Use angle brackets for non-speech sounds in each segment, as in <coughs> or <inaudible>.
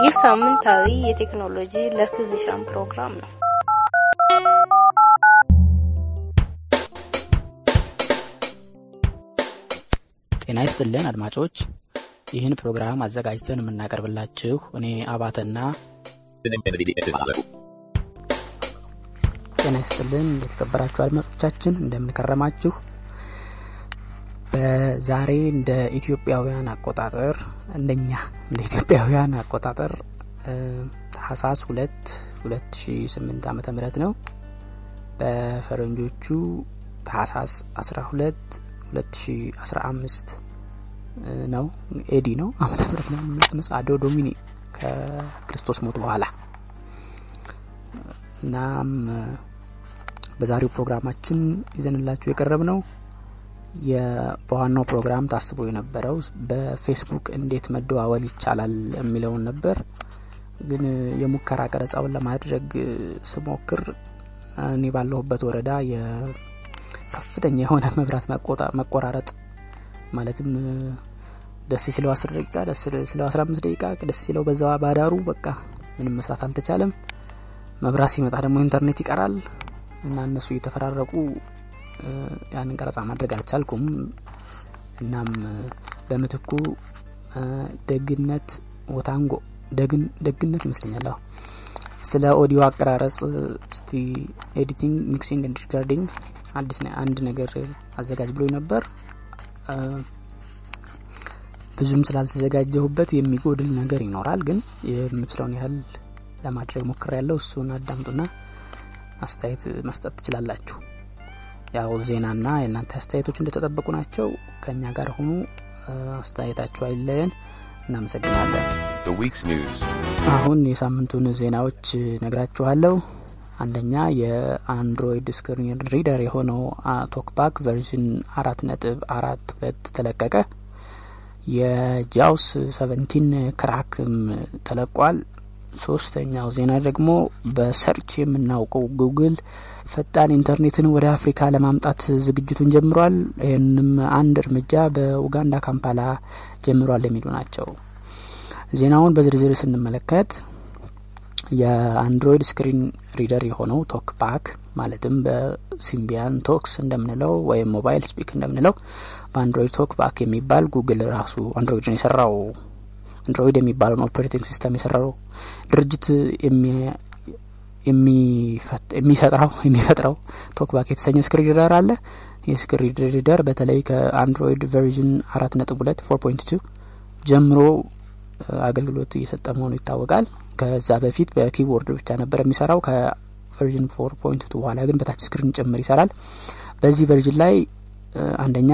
ይህ ሳምንታዊ የቴክኖሎጂ ለፊዚሻን ፕሮግራም ነው። ጤና ይስጥልን አድማጮች፣ ይህን ፕሮግራም አዘጋጅተን የምናቀርብላችሁ እኔ አባተና ጤና ይስጥልን የተከበራችሁ አድማጮቻችን እንደምንከረማችሁ። በዛሬ እንደ ኢትዮጵያውያን አቆጣጠር እንደኛ እንደ ኢትዮጵያውያን አቆጣጠር ታህሳስ ሁለት ሁለት ሺ ስምንት ዓመተ ምህረት ነው። በፈረንጆቹ ታህሳስ አስራ ሁለት ሁለት ሺ አስራ አምስት ነው። AD ነው። ዓመተ ምህረት ነው የሚመስነስ Anno Domini ከክርስቶስ ሞት በኋላ እናም በዛሬው ፕሮግራማችን ይዘንላችሁ የቀረብ ነው በዋናው ፕሮግራም ታስቦ የነበረው በፌስቡክ እንዴት መደዋወል ይቻላል የሚለውን ነበር። ግን የሙከራ ቀረጻውን ለማድረግ ስሞክር እኔ ባለሁበት ወረዳ ከፍተኛ የሆነ መብራት መቆራረጥ ማለትም ደስ ሲለው አስር ደቂቃ ደስ ሲለው አስራ አምስት ደቂቃ ደስ ሲለው በዛ ባዳሩ በቃ ምንም መስራት አልተቻለም። መብራት ሲመጣ ደግሞ ኢንተርኔት ይቀራል እና እነሱ እየተፈራረቁ ያንን ቀረጻ ማድረግ አልቻልኩም። እናም በምትኩ ደግነት ወታንጎ ደግነት ይመስለኛል አሁ ስለ ኦዲዮ አቀራረጽ እስቲ editing፣ mixing and recording አዲስ አንድ ነገር አዘጋጅ ብሎ ነበር። ብዙም ስላልተዘጋጀሁበት የሚጎድል ነገር ይኖራል፣ ግን የምችለውን ያህል ለማድረግ ሞክር ያለው እሱን አዳምጡና አስተያየት መስጠት ትችላላችሁ። ያው ዜናና የእናንተ አስተያየቶች እንደተጠበቁ ናቸው። ከእኛ ጋር ሆኑ። አስተያየታችሁ አይለየን። እናመሰግናለን። አሁን የሳምንቱን ዜናዎች ነግራችኋለሁ። አንደኛ የ Android screen reader የሆነው TalkBack version አራት ነጥብ አራት ሁለት ተለቀቀ። የ JAWS seventeen crack ም ተለቋል። ሶስተኛው ዜና ደግሞ በ search የምናውቀው ጉግል ፈጣን ኢንተርኔትን ወደ አፍሪካ ለማምጣት ዝግጅቱን ጀምሯል። ይህንም አንድ እርምጃ በኡጋንዳ ካምፓላ ጀምሯል የሚሉ ናቸው። ዜናውን በዝርዝር ስንመለከት የ Android screen reader የሆነው TalkBack ማለትም በ Symbian Talks እንደምንለው ወይም Mobile Speak እንደምንለው በ Android TalkBack የሚባል ጉግል ራሱ Android ን የሰራው Android የሚባለውን operating system የሰራው ድርጅት የሚፈጥረው የሚፈጥረው TalkBack የተሰኘ screen reader አለ። የ screen reader በተለይ ከ Android version አራት ነጥብ ሁለት four point two ጀምሮ አገልግሎት እየሰጠ መሆኑ ይታወቃል። ከዛ በፊት በ keyboard ብቻ ነበር የሚሰራው። ከ version four point two በኋላ ግን በ touch screen ጭምር ይሰራል። በዚህ version ላይ አንደኛ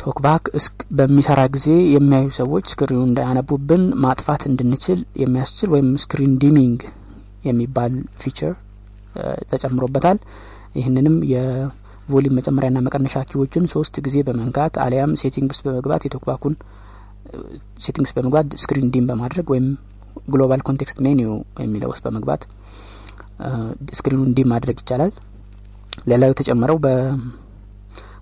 TalkBack በሚሰራ ጊዜ የሚያዩ ሰዎች screen ኡ እንዳያነቡብን ማጥፋት እንድንችል የሚያስችል ወይም screen dimming የሚባል feature ተጨምሮበታል። ይህንንም የ volume መጨመሪያና መቀነሻ key ዎችን ሶስት ጊዜ በመንካት አሊያም settings በመግባት የ TalkBack ኡን settings በመግባት screen dim በማድረግ ወይም global context menu የሚለው ውስጥ በመግባት screen ኡን dim ማድረግ ይቻላል። ሌላው የተጨመረው በ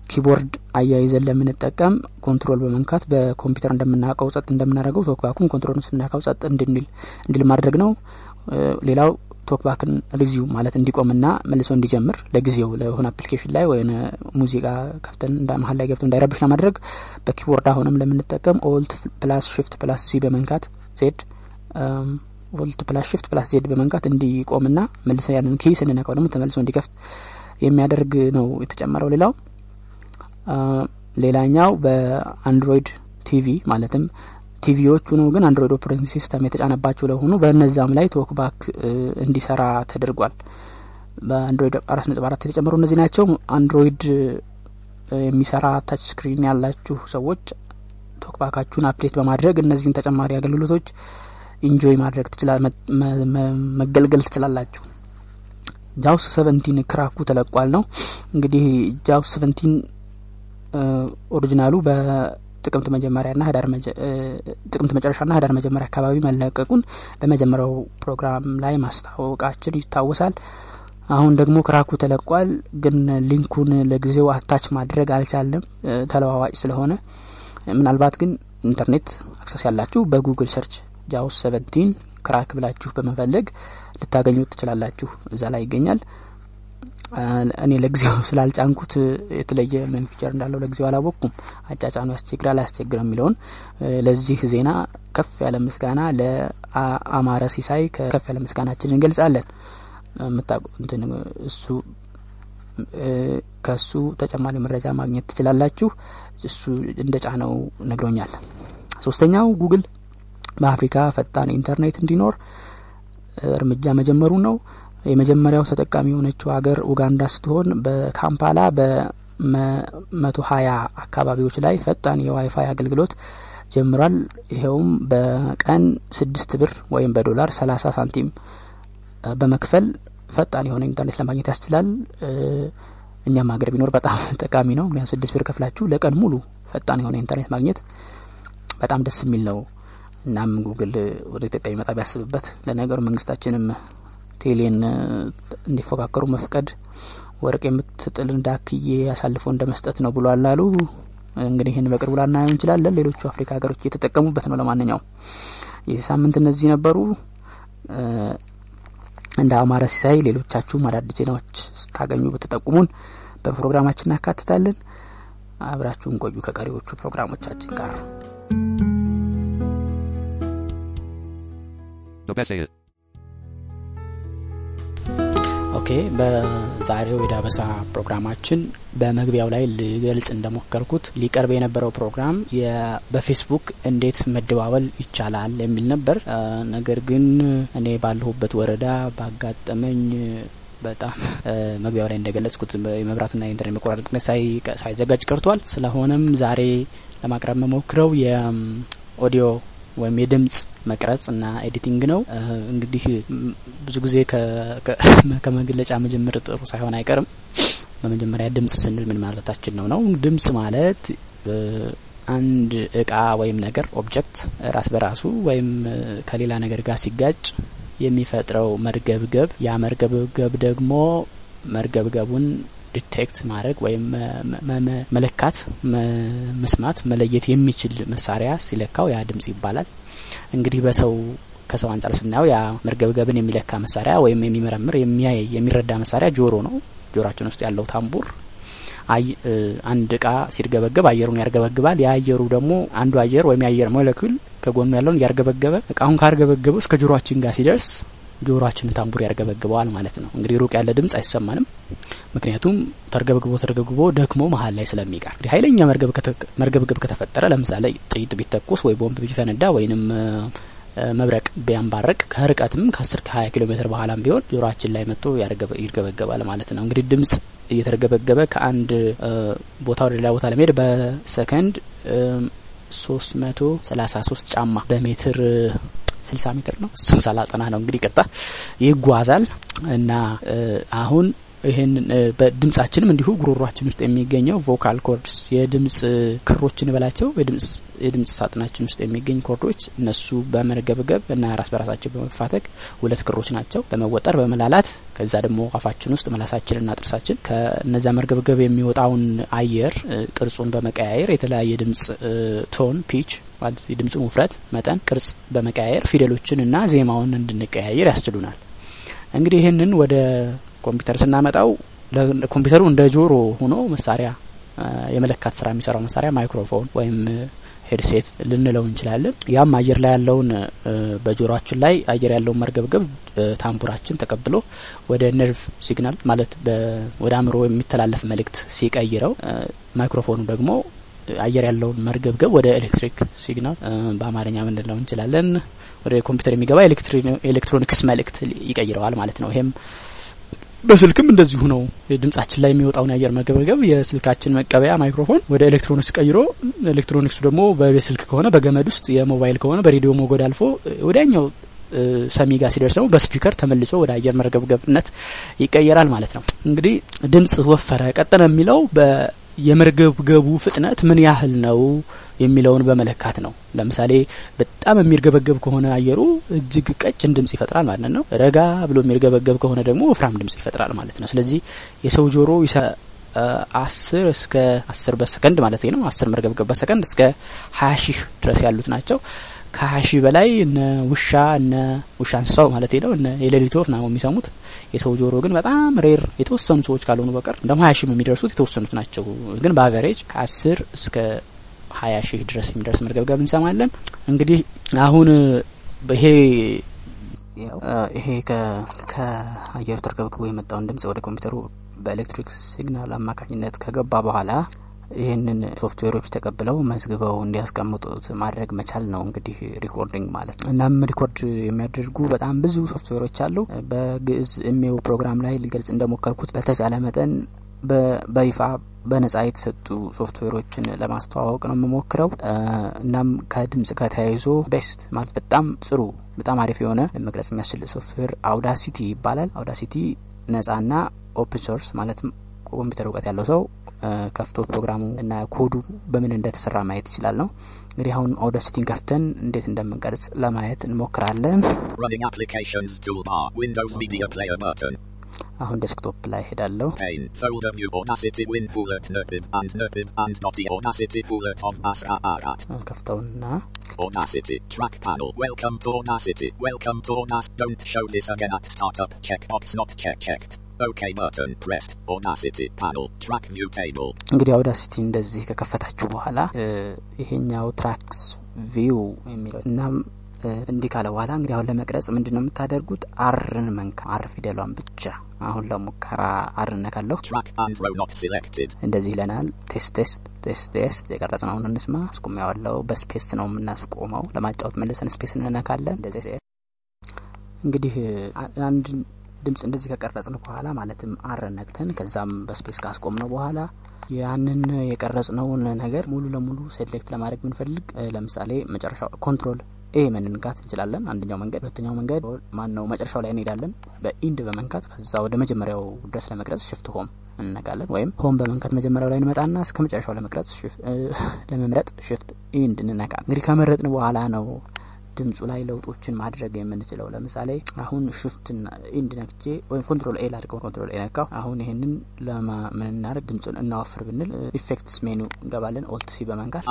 keyboard አያይዘን ለምንጠቀም control በመንካት በኮምፒውተር እንደምናውቀው ጸጥ እንደምናደርገው TalkBack ኡን control ን ስንነካው ጸጥ እንድንል እንድል ማድረግ ነው። ሌላው TalkBack ን resume ማለት እንዲቆምና መልሶ እንዲጀምር ለጊዜው ለሆነ application ላይ ወይ ሙዚቃ ከፍተን እንዳ መሀል ላይ ገብቶ እንዳይረብሽ ለማድረግ በ keyboard አሁንም ለምንጠቀም alt plus shift plus C በመንካት Z alt plus shift plus Z በመንካት እንዲቆምና መልሶ ያንን key ስንነካው ደግሞ ተመልሶ እንዲከፍት የሚያደርግ ነው የተጨመረው። ሌላው ሌላኛው በ Android TV ማለትም ቲቪዎቹ ነው ግን Android operating system የተጫነባቸው ለሆኑ በእነዛም ላይ TalkBack እንዲሰራ ተደርጓል። በ Android አራት ነጥብ አራት የተጨመሩ እነዚህ ናቸው። Android የሚሰራ touch screen ያላችሁ ሰዎች TalkBack አችሁን update በማድረግ እነዚህን ተጨማሪ አገልግሎቶች enjoy ማድረግ መገልገል ትችላላችሁ። JAWS seventeen crack ኡ ተለቋል ነው እንግዲህ JAWS seventeen original ኡ በጥቅምት መጀመሪያና ህዳር ጥቅምት መጨረሻና ህዳር መጀመሪያ አካባቢ መለቀቁን በመጀመሪያው ፕሮግራም ላይ ማስታወቃችን ይታወሳል። አሁን ደግሞ crack ኡ ተለቋል፣ ግን link ኡን ለጊዜው attach ማድረግ አልቻለም ተለዋዋጭ ስለሆነ። ምናልባት ግን ኢንተርኔት access ያላችሁ በ Google search JAWS seventeen crack ብላችሁ በመፈለግ ልታገኙት ትችላላችሁ። እዛ ላይ ይገኛል። እኔ ለጊዜው ስላልጫንኩት የተለየ ምን feature እንዳለው ለጊዜው አላወቅኩም። አጫጫኑ ያስቸግራል አያስቸግርም የሚለውን ለዚህ ዜና ከፍ ያለ ምስጋና ለአማረ ሲሳይ ከፍ ያለ ምስጋናችን እንገልጻለን። እሱ ከሱ ተጨማሪ መረጃ ማግኘት ትችላላችሁ። እሱ እንደ ጫነው ነግሮኛል። ሶስተኛው ጉግል በአፍሪካ ፈጣን ኢንተርኔት እንዲኖር እርምጃ መጀመሩ ነው። የመጀመሪያው ተጠቃሚ የሆነችው ሀገር ኡጋንዳ ስትሆን በካምፓላ በመቶ ሀያ አካባቢዎች ላይ ፈጣን የዋይፋይ አገልግሎት ጀምሯል። ይኸውም በቀን ስድስት ብር ወይም በዶላር ሰላሳ ሳንቲም በመክፈል ፈጣን የሆነ ኢንተርኔት ለማግኘት ያስችላል። እኛም ሀገር ቢኖር በጣም <laughs> ጠቃሚ ነው። ምክንያቱም ስድስት ብር ከፍላችሁ ለቀን ሙሉ ፈጣን የሆነ ኢንተርኔት ማግኘት በጣም ደስ የሚል ነው። እናም ጉግል ወደ ኢትዮጵያ ቢመጣ ቢያስብበት። ለነገሩ መንግስታችንም ቴሌን እንዲፎካከሩ መፍቀድ ወርቅ የምትጥል እንዳክዬ አሳልፎ እንደ መስጠት ነው ብሏል አሉ። እንግዲህ ይህን በቅርቡ ላናየው እንችላለን። ሌሎቹ አፍሪካ ሀገሮች እየተጠቀሙበት ነው። ለማንኛውም የዚህ ሳምንት እነዚህ ነበሩ። እንደ አማረ ሲሳይ ሌሎቻችሁም አዳዲስ ዜናዎች ስታገኙ ብትጠቁሙን በፕሮግራማችን እናካትታለን። አብራችሁን ቆዩ ከቀሪዎቹ ፕሮግራሞቻችን ጋር። OK በዛሬው የዳበሳ ፕሮግራማችን በመግቢያው ላይ ልገልጽ እንደሞከርኩት ሊቀርብ የነበረው ፕሮግራም በፌስቡክ እንዴት መደዋወል ይቻላል የሚል ነበር። ነገር ግን እኔ ባለሁበት ወረዳ ባጋጠመኝ በጣም መግቢያው ላይ እንደገለጽኩት የመብራትና የኢንተርኔት መቆራረጥ ምክንያት ሳይዘጋጅ ቀርቷል። ስለሆነም ዛሬ ለማቅረብ የምሞክረው የኦዲዮ ወይም የድምጽ መቅረጽ እና editing ነው። እንግዲህ ብዙ ጊዜ <laughs> ከመግለጫ መጀመር ጥሩ ሳይሆን አይቀርም። በመጀመሪያ ድምጽ ስንል ምን ማለታችን ነው ነው? ድምጽ ማለት አንድ እቃ ወይም ነገር object ራስ በራሱ ወይም ከሌላ ነገር ጋር ሲጋጭ የሚፈጥረው መርገብገብ፣ ያ መርገብገብ ደግሞ መርገብገቡን detect ማድረግ ወይም መለካት፣ መስማት፣ መለየት የሚችል መሳሪያ ሲለካው ያ ድምጽ ይባላል። እንግዲህ በሰው ከሰው አንጻር ስናየው ያ መርገብገብን የሚለካ መሳሪያ ወይም የሚመረምር የሚያይ የሚረዳ መሳሪያ ጆሮ ነው። ጆሮአችን ውስጥ ያለው ታምቡር አንድ እቃ ሲርገበገብ አየሩን ያርገበግባል። የአየሩ ደግሞ አንዱ አየር ወይም የአየር ሞለኪል ከጎኑ ያለውን እያርገበገበ እቃውን ካርገበገበው እስከ ጆሮአችን ጋር ሲደርስ ጆሮአችን ታምቡር ያርገበግበዋል ማለት ነው። እንግዲህ ሩቅ ያለ ድምጽ አይሰማንም። ምክንያቱም ተርገብግቦ ተርገብግቦ ደክሞ መሀል ላይ ስለሚቀር እንግዲህ ኃይለኛ መርገብገብ ከተፈጠረ ለምሳሌ ጥይት ቢተኩስ ወይ ቦምብ ቢፈነዳ ወይንም መብረቅ ቢያንባረቅ ከርቀትም ከአስር ከሀያ ኪሎ ሜትር በኋላም ቢሆን ጆሮአችን ላይ መጥቶ ይርገበገባል ማለት ነው። እንግዲህ ድምጽ እየተርገበገበ ከአንድ ቦታ ወደ ሌላ ቦታ ለመሄድ በሰከንድ ሶስት መቶ ሰላሳ ሶስት ጫማ በሜትር ስልሳ ሜትር ነው። እሱን ሳላጠና ነው እንግዲህ ቅርታ ይጓዛል እና አሁን ይህን በድምጻችንም እንዲሁ ጉሮሯችን ውስጥ የሚገኘው vocal cords የድምጽ ክሮችን በላቸው የድምጽ ሳጥናችን ውስጥ የሚገኝ cord ኦች እነሱ በመርገብገብ እና ራስ በራሳቸው በመፋተግ ሁለት ክሮች ናቸው። በመወጠር በመላላት ከዛ ደግሞ አፋችን ውስጥ ምላሳችንና ጥርሳችን ከነዛ መርገብገብ የሚወጣውን አየር ቅርጹን በመቀያየር የተለያየ ድምጽ tone pitch ማለት የድምፁን ውፍረት መጠን ቅርጽ በመቀያየር ፊደሎችን እና ዜማውን እንድንቀያየር ያስችሉናል። እንግዲህ ይህንን ወደ ኮምፒውተር ስናመጣው ኮምፒውተሩ እንደ ጆሮ ሆኖ መሳሪያ የመለካት ስራ የሚሰራው መሳሪያ ማይክሮፎን ወይም headset ልንለው እንችላለን። ያም አየር ላይ ያለውን በጆሮአችን ላይ አየር ያለውን መርገብገብ ታምቡራችን ተቀብሎ ወደ ነርቭ signal ማለት ወደ አእምሮ የሚተላለፍ መልእክት ሲቀይረው ማይክሮፎኑ ደግሞ አየር ያለውን መርገብገብ ወደ ኤሌክትሪክ signal በአማርኛ ምን እንችላለን ወደ ኮምፒውተር የሚገባ ኤሌክትሮኒክስ መልእክት ይቀይረዋል ማለት ነው። ይሄም በስልክም እንደዚሁ ነው። ድምጻችን ላይ የሚወጣውን የአየር መርገብገብ የስልካችን መቀበያ ማይክሮፎን ወደ ኤሌክትሮኒክስ ቀይሮ ኤሌክትሮኒክሱ ደግሞ በስልክ ከሆነ በገመድ ውስጥ የሞባይል ከሆነ በሬዲዮ ሞገድ አልፎ ወዲያኛው ሰሚ ጋር ሲደርስ ደግሞ በ speaker ተመልሶ ወደ አየር መርገብገብነት ይቀየራል ማለት ነው። እንግዲህ ድምጽ ወፈረ ቀጠነ የሚለው የመርገብገቡ ፍጥነት ምን ያህል ነው የሚለውን በመለካት ነው። ለምሳሌ በጣም የሚርገበገብ ከሆነ አየሩ እጅግ ቀጭን ድምጽ ይፈጥራል ማለት ነው። ረጋ ብሎ የሚርገበገብ ከሆነ ደግሞ ወፍራም ድምጽ ይፈጥራል ማለት ነው። ስለዚህ የሰው ጆሮ አስር እስከ አስር በሰከንድ ማለት ነው አስር መርገብገብ በሰከንድ እስከ ሀያ ሺህ ድረስ ያሉት ናቸው። ከሀያ ሺህ በላይ እነ ውሻ እነ ውሻ እንስሳው ማለት ነው እነ የሌሊት ወፍ ነው የሚሰሙት። የሰው ጆሮ ግን በጣም rare የተወሰኑ ሰዎች ካልሆኑ በቀር እንደሞ ሀያ ሺህ የሚደርሱት የተወሰኑት ናቸው። ግን በ average ከአስር እስከ ሀያ ሺህ ድረስ የሚደርስ መርገብገብ እንሰማለን። እንግዲህ አሁን ይሄ ይሄ ከአየር ተርገብግቦ የመጣውን ድምጽ ወደ ኮምፒውተሩ በኤሌክትሪክ signal አማካኝነት ከገባ በኋላ ይህንን ሶፍትዌሮች ተቀብለው መዝግበው እንዲያስቀምጡት ማድረግ መቻል ነው እንግዲህ recording ማለት ነው። እናም record የሚያደርጉ በጣም ብዙ ሶፍትዌሮች አሉ። በግዕዝ ኤሜው ፕሮግራም ላይ ሊገልጽ እንደሞከርኩት በተቻለ መጠን በይፋ በነጻ የተሰጡ ሶፍትዌሮችን ለማስተዋወቅ ነው የምሞክረው። እናም ከድምጽ ከተያይዞ best ማለት በጣም ጥሩ በጣም አሪፍ የሆነ መቅረጽ የሚያስችል software Audacity ይባላል። Audacity ነጻና open source ማለትም ኮምፒውተር እውቀት ያለው ሰው ከፍቶ ፕሮግራሙ እና ኮዱ በምን እንደተሰራ ማየት ይችላል ነው። እንግዲህ አሁን Audacity ን ከፍተን እንዴት እንደምንቀርጽ ለማየት እንሞክራለን። አሁን desktop ላይ ሄዳለሁ። ከፍተውና Audacity track panel. Welcome to Audacity. Welcome to Audacity. Don't show this again at startup. Checkbox not check checked. እንግዲህ Audacity እንደዚህ ከከፈታችሁ በኋላ ይሄኛው tracks view የሚለው እናም እንዲህ ካለ በኋላ እንግዲህ አሁን ለመቅረጽ ምንድን ነው የምታደርጉት? R ን መንካ R ፊደሏን ብቻ አሁን ለሙከራ R ነካለሁ። እንደዚህ ይለናል። test test test test የቀረጽ ነው። አሁን እንስማ። አስቁሜዋለሁ። በ space ነው የምናስቆመው። ለማጫወት መልሰን space እንነካለን። እንደዚህ እንግዲህ አንድ ድምጽ እንደዚህ ከቀረጽን በኋላ ማለትም R ነክተን ከዛም በ space ካስቆምነው በኋላ ያንን የቀረጽነውን ነገር ሙሉ ለሙሉ select ለማድረግ ብንፈልግ ለምሳሌ መጨረሻው Control A መንካት እንችላለን። አንደኛው መንገድ። ሁለተኛው መንገድ ማን ነው? መጨረሻው ላይ እንሄዳለን በ End በመንካት ከዛ ወደ መጀመሪያው ድረስ ለመቅረጽ Shift Home እንነካለን። ወይም Home በመንካት መጀመሪያው ላይ እንመጣና እስከ መጨረሻው ለመቅረጽ ለመምረጥ Shift End እንነካ። እንግዲህ ከመረጥን በኋላ ነው ድምጹ ላይ ለውጦችን ማድረግ የምንችለው። ለምሳሌ አሁን Shift ን End ነክቼ ወይም Control A ላድርገው። Control A ነካው። አሁን ይሄንን ለምን እናደርግ ድምጹን እናወፍር ብንል effects menu እንገባለን። Alt C በመንካት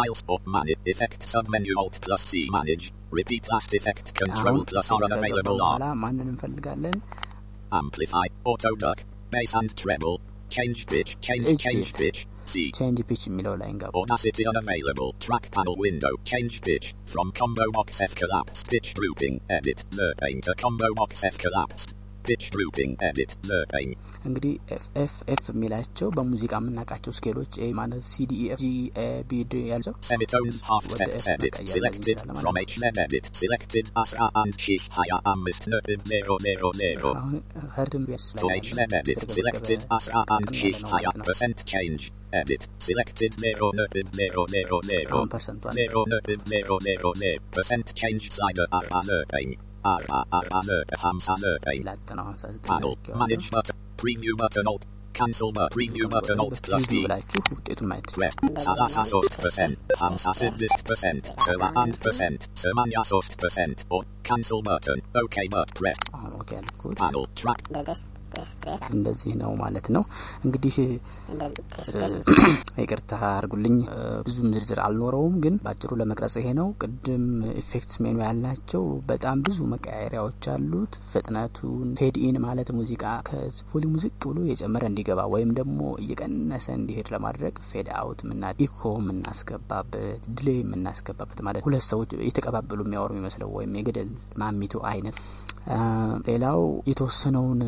በኋላ ማንን እንፈልጋለን? Amplify Auto Duck Bass and Treble Change Pitch Change Change Pitch C. Change pitch የሚለው ላይ እንገባ። Audacity unavailable. Track panel window. Change pitch. From combo box F collapsed. Pitch grouping. Edit. The painter combo box F collapsed. ፒች ግሩፒንግ ኤዲት ዘጠኝ እንግዲህ ኤፍ ኤፍ ኤፍ የሚላቸው በሙዚቃ የምናውቃቸው ስኬሎች ኤ ማለት ሲ ዲ ኤፍ ጂ ኤ ቢ ድ ያልቸው ሴሚቶንስ ሃፍ ቴንስ ኤዲት ሲሌክትድ ፍሮም ኤች ሜን ኤዲት ሲሌክትድ አስራ አንድ ሺህ ሀያ አምስት ነጥብ ዜሮ ዜሮ ዜሮ አሁን ሄርድም ቢያስ to ኤች ሜን ኤዲት ሲሌክትድ አስራ አንድ ሺህ ሀያ ፐርሰንት ቼንጅ ኤዲት ሲሌክትድ ዜሮ ነጥብ ዜሮ ዜሮ ዜሮ አሁን ፐርሰንቷል ዜሮ ነጥብ ዜሮ ዜሮ ዜሮ ፐርሰንት ቼንጅ ሳይደ አርባ ዘጠኝ አርባ አርባ ዘጠኝ ሀምሳ ዘጠኝ ላጥ ነው ሀምሳ ዘጠኝ panel. manage button. Preview button alt. Cancel button. Preview button alt. Plus D. ብላችሁ ውጤቱን ማየት Rep, ሰላሳ ሶስት ፐርሰንት ሀምሳ ስድስት ፐርሰንት ሰባ አንድ ፐርሰንት ሰማንያ ሶስት ፐርሰንት ካንስል እንደዚህ ነው ማለት ነው። እንግዲህ <coughs> ይቅርታ አድርጉልኝ ብዙም ዝርዝር አልኖረውም፣ ግን በአጭሩ ለመቅረጽ ይሄ ነው። ቅድም effects menu ያልናቸው በጣም ብዙ መቀያየሪያዎች አሉት። ፍጥነቱን fade in ማለት ሙዚቃ ከ volume ኡ ዝቅ ብሎ የጨመረ እንዲገባ ወይም ደግሞ እየቀነሰ እንዲሄድ ለማድረግ fade out ምና echo የምናስገባበት delay የምናስገባበት ማለት ሁለት ሰዎች የተቀባበሉ የሚያወሩ የሚመስለው ወይም የገደል ማሚቱ አይነት ሌላው የተወሰነውን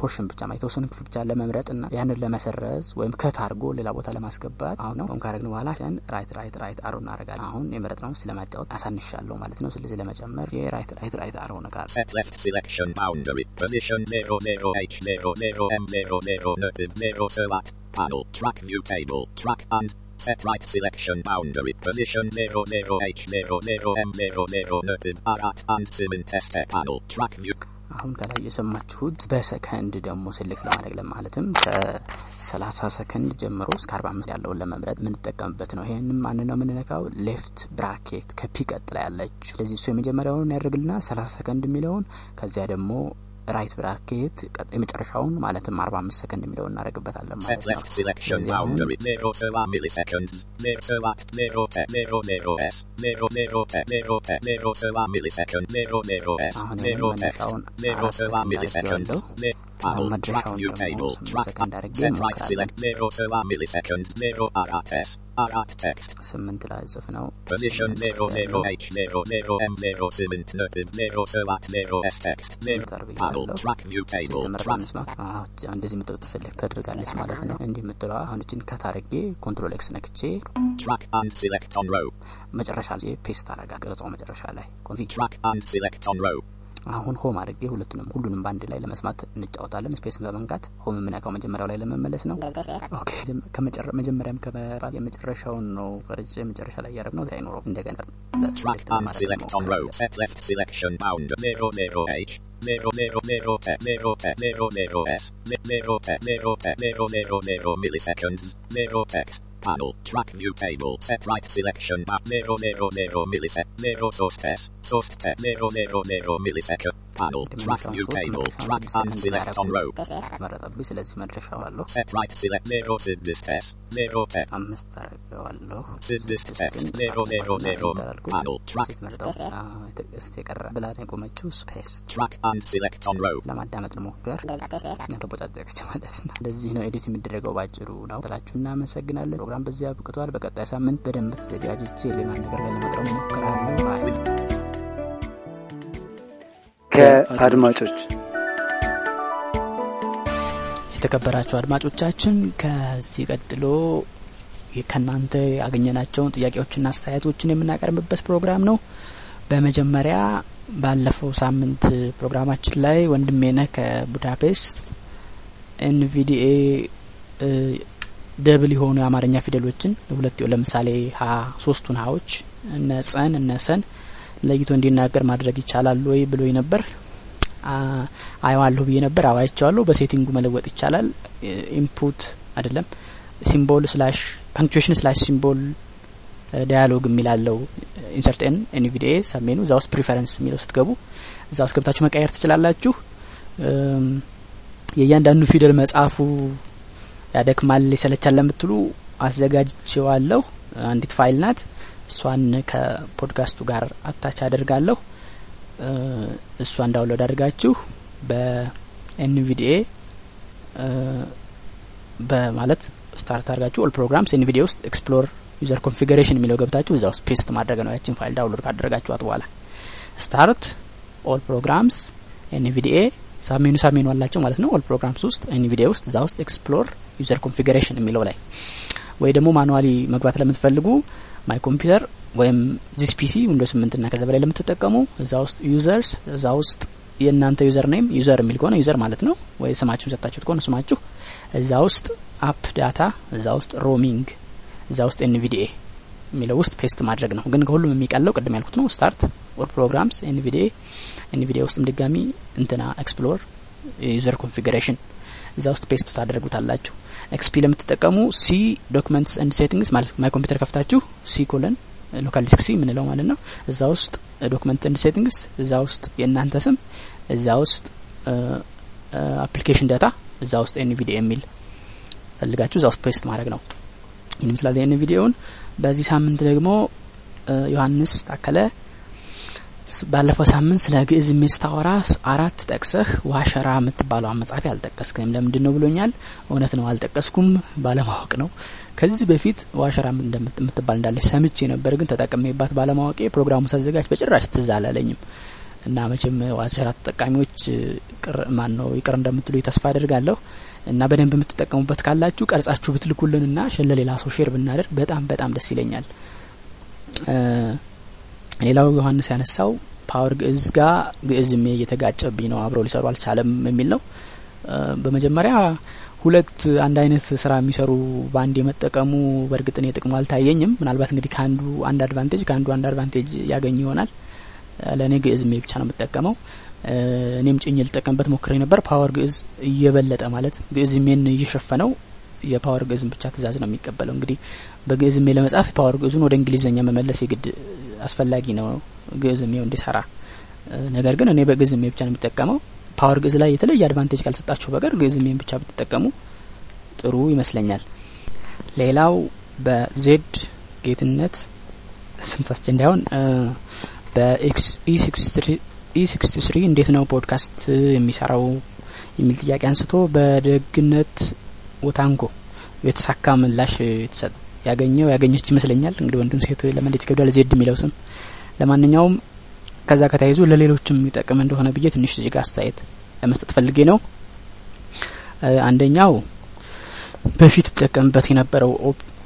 portion ብቻ የተወሰነ ክፍል ብቻ ለመምረጥ እና ያንን ለመሰረዝ ወይም cut አድርጎ ሌላ ቦታ ለማስገባት አሁን ነው ካረግን በኋላ ን right right right arrow እናደርጋለን። አሁን የመረጥ ነው ስለማጫወት አሳንሻለሁ ማለት ነው። ስለዚህ ለመጨመር የ right right right arrow ነካል። set left selection boundary position 00 h 00 m 00 ነጥብ 0 ሰባት panel track view table track and set right selection boundary position 00 h 00 m 00 ነጥብ አራት አንድ ስምንት test panel track view አሁን ከላይ የሰማችሁት በሰከንድ ደግሞ select ለማድረግ ለማለትም ከሰላሳ ሰከንድ ጀምሮ እስከ አርባ አምስት ያለውን ለመምረጥ የምንጠቀምበት ነው። ይህንም ማን ነው የምንነካው? left bracket ከ P ቀጥላ ያለች። ስለዚህ እሱ የመጀመሪያውን ያደርግልና ሰላሳ ሰከንድ የሚለውን ከዚያ ደግሞ right bracket የመጨረሻውን ማለትም አርባ አምስት ሰከንድ የሚለው እናደርግበታለን ማለት ነው። አሁን. መነሻውን አራት ሰከንድ. አድርጌዋለሁ። አሁን መድረሻውን ደግሞ S. አራት text. ስምንት ላይ ጽፍ ነው እንደዚህ የምትወጥ ሴሌክት ተደርጋለች ማለት ነው። እንዲህ የምትለዋ አሁን እችን አድርጌ ኮንትሮል ኤክስ ነክቼ. መጨረሻ ፔስት አረጋ ቅርጻው መጨረሻ ላይ ኮንፊግ አሁን ሆም አድርጌ ሁለቱንም ሁሉንም በአንድ ላይ ለመስማት እንጫወታለን። ስፔስ በመንካት ሆም የምነካው መጀመሪያው ላይ ለመመለስ ነው። መጀመሪያም የመጨረሻውን ነው ፈርጬ መጨረሻ ላይ ያደረግ ነው። አይኖረው እንደገና Track panel, track view table, set right selection map 000 millisecond, 0 source test, source test 000 millisecond, መረጠብኝ። ስለዚህ. Zero te አምስት አድርገዋለሁ። እስቲ የቀረ ብላ የቆመችው. ለማዳመጥ ልሞክር ተቦጫጨቀች ማለት ነው። እንደዚህ ነው ኤዲት የሚደረገው ባጭሩ ነው ትላችሁ እናመሰግናለን። ፕሮግራም በዚህ አብቅቷል። በቀጣይ ሳምንት በደንብ ተዘጋጅቼ ሌላ ነገር ላይ ለመቅረብ ሞክራለሁ። ከአድማጮች የተከበራችሁ አድማጮቻችን ከዚህ ቀጥሎ ከእናንተ ያገኘናቸውን ጥያቄዎችና አስተያየቶችን የምናቀርብበት ፕሮግራም ነው። በመጀመሪያ ባለፈው ሳምንት ፕሮግራማችን ላይ ወንድሜነህ ከቡዳፔስት NVDA double የሆኑ የአማርኛ ፊደሎችን ሁለት ለምሳሌ ሀ ሶስቱን ሀዎች እነ ጸን እነ ሰን ለይቶ እንዲናገር ማድረግ ይቻላል ወይ ብሎ ነበር። አየዋለሁ ብዬ ነበር። አዎ አይቼዋለሁ። በ setting ኡ መለወጥ ይቻላል። input አይደለም symbol slash punctuation slash symbol dialog የሚላለው insert N NVDA's menu ኡ እዛ ውስጥ preference የሚለው ስትገቡ እዛ ውስጥ ገብታችሁ መቀየር ትችላላችሁ። የእያንዳንዱ ፊደል መጻፉ ያደክማል፣ ይሰለቻል ለምትሉ አዘጋጅቼዋለሁ። አንዲት ፋይል ናት። እሷን ከፖድካስቱ ጋር attach አደርጋለሁ። እ፣ እሷን download አድርጋችሁ በ NVDA በማለት start አድርጋችሁ all programs NVDA ውስጥ explore user configuration የሚለው ገብታችሁ እዛ ውስጥ paste ማድረግ ነው። ያችን ፋይል download ካደረጋችኋት በኋላ start all programs NVDA submenu submenu አላቸው ማለት ነው። all programs ውስጥ NVDA ውስጥ እዛ ውስጥ explore user configuration የሚለው ላይ ወይ ደግሞ manually መግባት ለምትፈልጉ my computer ወይም this PC Windows ስምንት እና ከዛ በላይ ለምትጠቀሙ እዛ ውስጥ users እዛ ውስጥ የእናንተ user name user የሚል ከሆነ user ማለት ነው። ወይ ስማችሁን ሰጥታችሁት ከሆነ ስማችሁ እዛ ውስጥ app data እዛ ውስጥ roaming እዛ ውስጥ NVDA የሚለው ውስጥ paste ማድረግ ነው። ግን ከሁሉም የሚቀለው ቅድም ያልኩት ነው። start all programs NVDA NVDA ውስጥም ድጋሚ እንትና explore user configuration እዛ ውስጥ paste ታደርጉታላችሁ። XP ለምትጠቀሙ C documents and settings ማለት my computer ከፍታችሁ C colon local disk C የምንለው ማለት ነው። እዛ ውስጥ document and settings እዛ ውስጥ የእናንተ ስም እዛ ውስጥ application data እዛ ውስጥ NVDA የሚል ፈልጋችሁ እዛ ውስጥ paste ማድረግ ነው። ይህንም ስላለ ይህን ቪዲዮውን በዚህ ሳምንት ደግሞ ዮሐንስ ታከለ ባለፈው ሳምንት ስለ ግዕዝ የሚስታወራ አራት ጠቅሰህ ዋሸራ የምትባለው መጽሐፊ አልጠቀስክም ለምንድን ነው ብሎኛል። እውነት ነው አልጠቀስኩም፣ ባለማወቅ ነው። ከዚህ በፊት ዋሸራ የምትባል እንዳለች ሰምቼ ነበር፣ ግን ተጠቅሜባት ባለማወቄ ፕሮግራሙ ሳዘጋጅ በጭራሽ ትዝ አላለኝም እና መቼም ዋሸራ ተጠቃሚዎች ቅር ማን ነው ይቅር እንደምትሉ ተስፋ አደርጋለሁ። እና በደንብ የምትጠቀሙበት ካላችሁ ቀርጻችሁ ብትልኩልንና ለሌላ ሰው share ብናደርግ በጣም በጣም ደስ ይለኛል። ሌላው ዮሐንስ ያነሳው Power ግዕዝ ጋር ግዕዝሜ እየተጋጨብኝ ነው አብረው ሊሰሩ አልቻለም የሚል ነው። በመጀመሪያ ሁለት አንድ አይነት ስራ የሚሰሩ በአንድ የመጠቀሙ በእርግጥ እኔ ጥቅሙ አልታየኝም። ምናልባት እንግዲህ ከአንዱ አንድ advantage ከአንዱ አንድ advantage ያገኝ ይሆናል። ለእኔ ግዕዝሜ ብቻ ነው የምጠቀመው። እኔም ጭኜ ልጠቀምበት ሞክሬ ነበር። ፓወር ግዕዝ እየበለጠ ማለት ግዕዝሜን እየሸፈነው የፓወር ግዕዝን ብቻ ትእዛዝ ነው የሚቀበለው። እንግዲህ በግዕዝሜ ለመጻፍ ፓወር ግዕዙን ወደ እንግሊዝኛ መመለስ የግድ አስፈላጊ ነው ግዕዝሜው እንዲሰራ። ነገር ግን እኔ በግዕዝሜ ብቻ ነው የምጠቀመው። ፓወር ግዕዝ ላይ የተለየ advantage ካልሰጣችሁ በቀር ግዕዝ ሜን ብቻ ብትጠቀሙ ጥሩ ይመስለኛል። ሌላው በዜድ ጌትነት ስንሳስች እንዳይሆን በ E sixty three እንዴት ነው ፖድካስት የሚሰራው የሚል ጥያቄ አንስቶ በደግነት ወታንጎ የተሳካ ምላሽ ያገኘው ያገኘች ይመስለኛል። እንግዲህ ወንድም ሴት ለመንዴት ይከብዳል ዜድ የሚለው ስም። ለማንኛውም ከዛ ከተያይዞ ለሌሎችም የሚጠቅም እንደሆነ ብዬ ትንሽ እዚህ ጋር አስተያየት ለመስጠት ፈልጌ ነው። አንደኛው በፊት ጠቀምበት የነበረው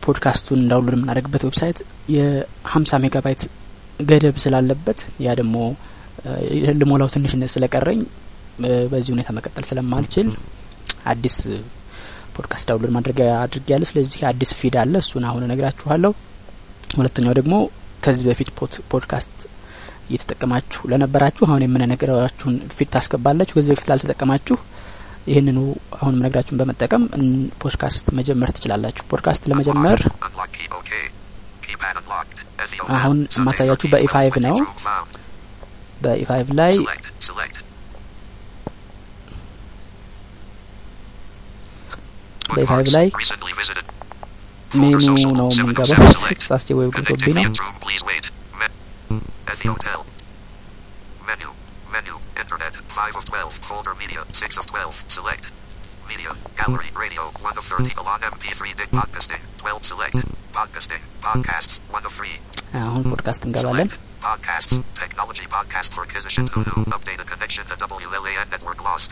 podcast ኡን download የምናደርግበት website የሀምሳ ሜጋባይት ገደብ ስላለበት ያ ደግሞ ልሞላው ትንሽነት ስለቀረኝ በዚህ ሁኔታ መቀጠል ስለማልችል አዲስ podcast download ማድረግ አድርጌ ያለሁ። ስለዚህ አዲስ feed አለ፣ እሱን አሁን እነግራችኋለሁ። ሁለተኛው ደግሞ ከዚህ በፊት ፖድካስት እየተጠቀማችሁ ለነበራችሁ አሁን የምንነግራችሁን feed ታስገባላችሁ። ከዚህ በፊት ላልተጠቀማችሁ ይህንኑ አሁን የምነግራችሁን በመጠቀም ፖድካስት መጀመር ትችላላችሁ። ፖድካስት ለመጀመር አሁን የማሳያችሁ በ E five ነው። በ E five ላይ በኢፋይቭ ላይ ሜኑ ነው የምንገባው። ተሳስቼ ወይ ጉቶብኝ ነው። Internet, 5 of 12, folder media, 6 of 12, select. Media, gallery, radio, 1 of 30, Alon MP3, dig podcasting, 12, select. Podcasting, podcasts, 1 of 3. አሁን ፖድካስት እንገባለን። Podcasts, technology podcast for acquisition Hulu, updated connection to WLAN network lost.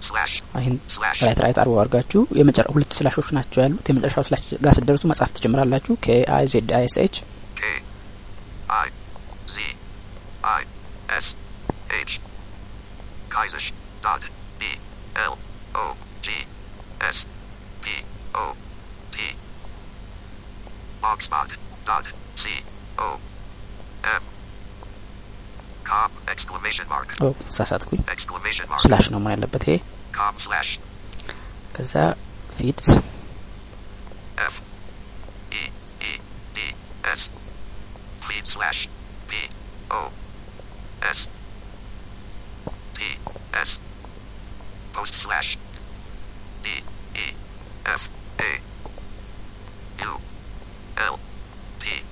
2 of 12. Update. 3 of 12. New podcast. 4 of select. Podcast URL. Text. H. Slash. HTTP. Slash slash. Slash. ይህን. right right arrow አድርጋችሁ የመጨረ ሁለት slash ኦች ናቸው ያሉት። የመጨረሻው slash ጋር ስትደርሱ መጻፍ ትጀምራላችሁ። ኬ አይ ዜድ አይ ኤስ ኤች K. I. Z. I. S. H. Kaisish. Dot. B. L. O. G. S. P. O. T. Blogspot. Dot. C. O. M. Com. Exclamation mark. oh ተሳሳትኩኝ። Exclamation mark. ስላሽ ነው መሆን ያለበት ይሄ። Com slash. ከዛ ፊትስ F. E. E. D. S. Feed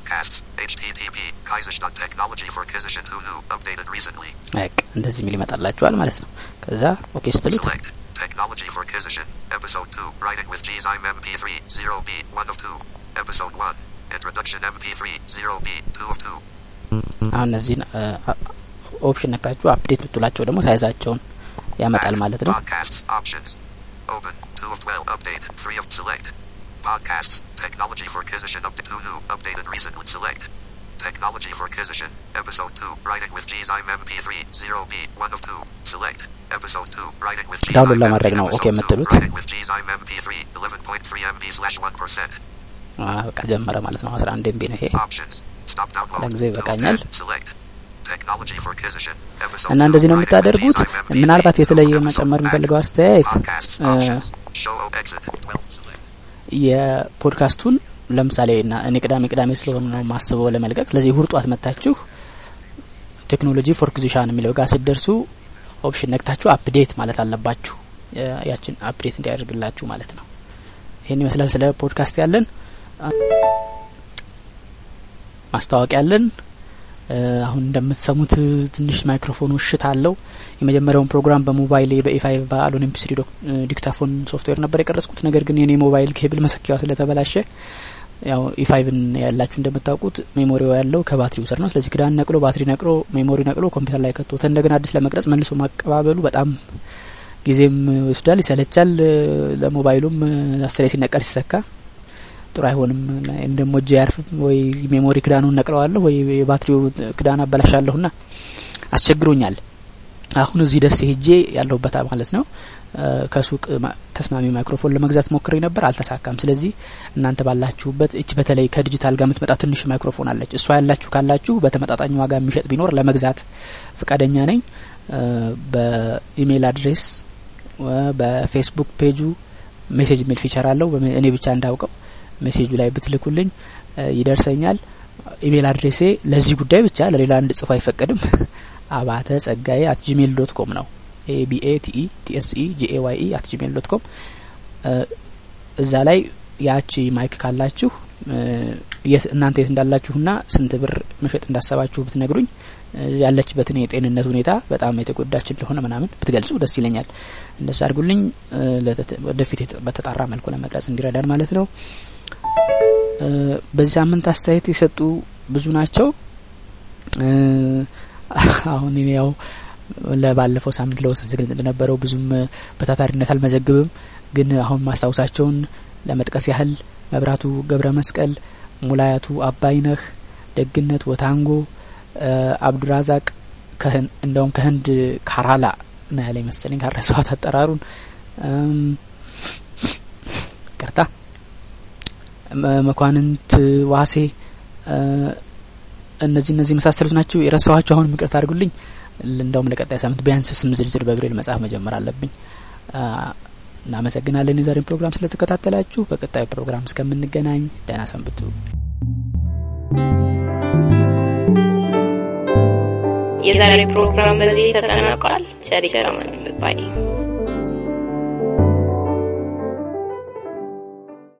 Podcasts. HTTP. Kaisish.technology for Kizishin Hulu. Updated recently. በቃ እንደዚህ የሚል ይመጣላችኋል ማለት ነው። ከዛ ኦኬ ስትሉት Select. Technology for Kizishin. Episode 2. Writing with Gzyme MP3. 0B. 1 of 2. Episode 1. Introduction MP3. 0B. 2 of 2. አሁን እነዚህን ኦፕሽን ነካችሁ አፕዴት ብትላቸው ደግሞ ሳይዛቸውን ያመጣል ማለት ነው። Podcasts. Options. Open. 2 of 12. Update. 3 of select. Podcasts. Technology for Kizishin. Update. Hulu. Updated recently. Select. Technology for Kizishin. Episode 2. Writing with Gzyme MP3. 0B. 1 of 2. Select. Episode 2. Writing with Gzyme ዳውንሎድ ለማድረግ ነው ኦኬ Episode 2. የምትሉት። Writing with Gzyme MP3. 11.3 MB slash 1%. አ፣ በቃ ጀመረ ማለት ነው። አስራ አንድ ኤምቢ ነው ይሄ። Options. Stop download. ለጊዜው ይበቃኛል። Select. Technology for Kizishin. Episode እና 2. እንደዚህ ነው Writing with የምታደርጉት። Gzyme MP3. ምናልባት የተለየ Episode መጨመር back. የሚፈልገው አስተያየት የፖድካስቱን ለምሳሌ እና እኔ ቅዳሜ ቅዳሜ ስለሆነ ነው ማስበው ለመልቀቅ። ስለዚህ እሁድ ጧት መታችሁ technology for ኪዚሻን የሚለው ጋር ስትደርሱ option ነክታችሁ update ማለት አለባችሁ። ያችን update እንዲያደርግላችሁ ማለት ነው። ይህን ይመስላል ስለ ፖድካስት ያለን ማስታወቂያ ያለን አሁን እንደምትሰሙት ትንሽ ማይክሮፎኑ እሽት አለው። የመጀመሪያውን ፕሮግራም በሞባይል በ E five በ Alon MP three Dictaphone software ነበር የቀረጽኩት። ነገር ግን የኔ ሞባይል ኬብል መሰኪያዋ ስለተበላሸ ያው E five ን ያላችሁ እንደምታውቁት memory ው ያለው ከባትሪው ስር ነው። ስለዚህ ክዳን ነቅሎ ባትሪ ነቅሎ memory ነቅሎ ኮምፒውተር ላይ ከቶት እንደገና አዲስ ለመቅረጽ መልሶ ማቀባበሉ በጣም ጊዜም ይወስዳል፣ ይሰለቻል። ለሞባይሉም አስሬ ሲነቀል ሲሰካ ጥሩ አይሆንም። እንደሞ እጄ ያርፍም ወይ memory ክዳኑን ነቅለዋለሁ ወይ የባትሪው ክዳን አበላሻለሁና አስቸግሮኛል። አሁን እዚህ ደሴ ሄጄ ያለሁበት ማለት ነው ከሱቅ ተስማሚ ማይክሮፎን ለመግዛት ሞክሬ ነበር፣ አልተሳካም። ስለዚህ እናንተ ባላችሁበት እች በተለይ ከዲጂታል ጋር የምትመጣ ትንሽ ማይክሮፎን አለች። እሷ ያላችሁ ካላችሁ በተመጣጣኝ ዋጋ የሚሸጥ ቢኖር ለመግዛት ፍቃደኛ ነኝ። በኢሜይል address በፌስቡክ page ኡ message የሚል feature አለው። እኔ ብቻ እንዳውቀው message ኡ ላይ ብትልኩልኝ ይደርሰኛል። ኢሜይል address ኤ ለዚህ ጉዳይ ብቻ ለሌላ እንድጽፉ አይፈቀድም። <laughs> አባተ ጸጋዬ at Gmail dot com ነው። ABA TE TSE GAYE at Gmail dot com እዛ ላይ ያቺ mic ካላችሁ እናንተ የት እንዳላችሁና ስንት ብር መሸጥ እንዳሰባችሁ ብትነግሩኝ ያለችበትን የጤንነት ሁኔታ በጣም የተጎዳች እንደሆነ ምናምን ብትገልጹ ደስ ይለኛል። እንደዛ አድርጉልኝ። ወደፊት በተጣራ መልኩ ለመቅረጽ እንዲረዳን ማለት ነው። በዚህ ሳምንት አስተያየት የሰጡ ብዙ ናቸው። አሁን ያው ለባለፈው ሳምንት ለወሰን ስግልጽ እንደነበረው ብዙም በታታሪነት አልመዘግብም። ግን አሁን ማስታወሳቸውን ለመጥቀስ ያህል መብራቱ ገብረ መስቀል፣ ሙላያቱ አባይነህ፣ ደግነት ወታንጎ፣ አብዱራዛቅ እንደውም ከህንድ ካራላ ና ያለ መሰለኝ ካረሰዋት አጠራሩን ቅርታ መኳንንት ዋሴ እነዚህ እነዚህ የመሳሰሉት ናቸው። የረሳኋቸው አሁን ይቅርታ አድርጉልኝ። እንደውም ለቀጣይ ሳምንት ቢያንስ ስም ዝርዝር በብሬል መጽሐፍ መጀመር አለብኝ። እናመሰግናለን የዛሬን ፕሮግራም ስለተከታተላችሁ። በቀጣዩ ፕሮግራም እስከምንገናኝ ደህና ሰንብቱ። የዛሬ ፕሮግራም በዚህ ተጠናቋል። ቸር ይግጠመን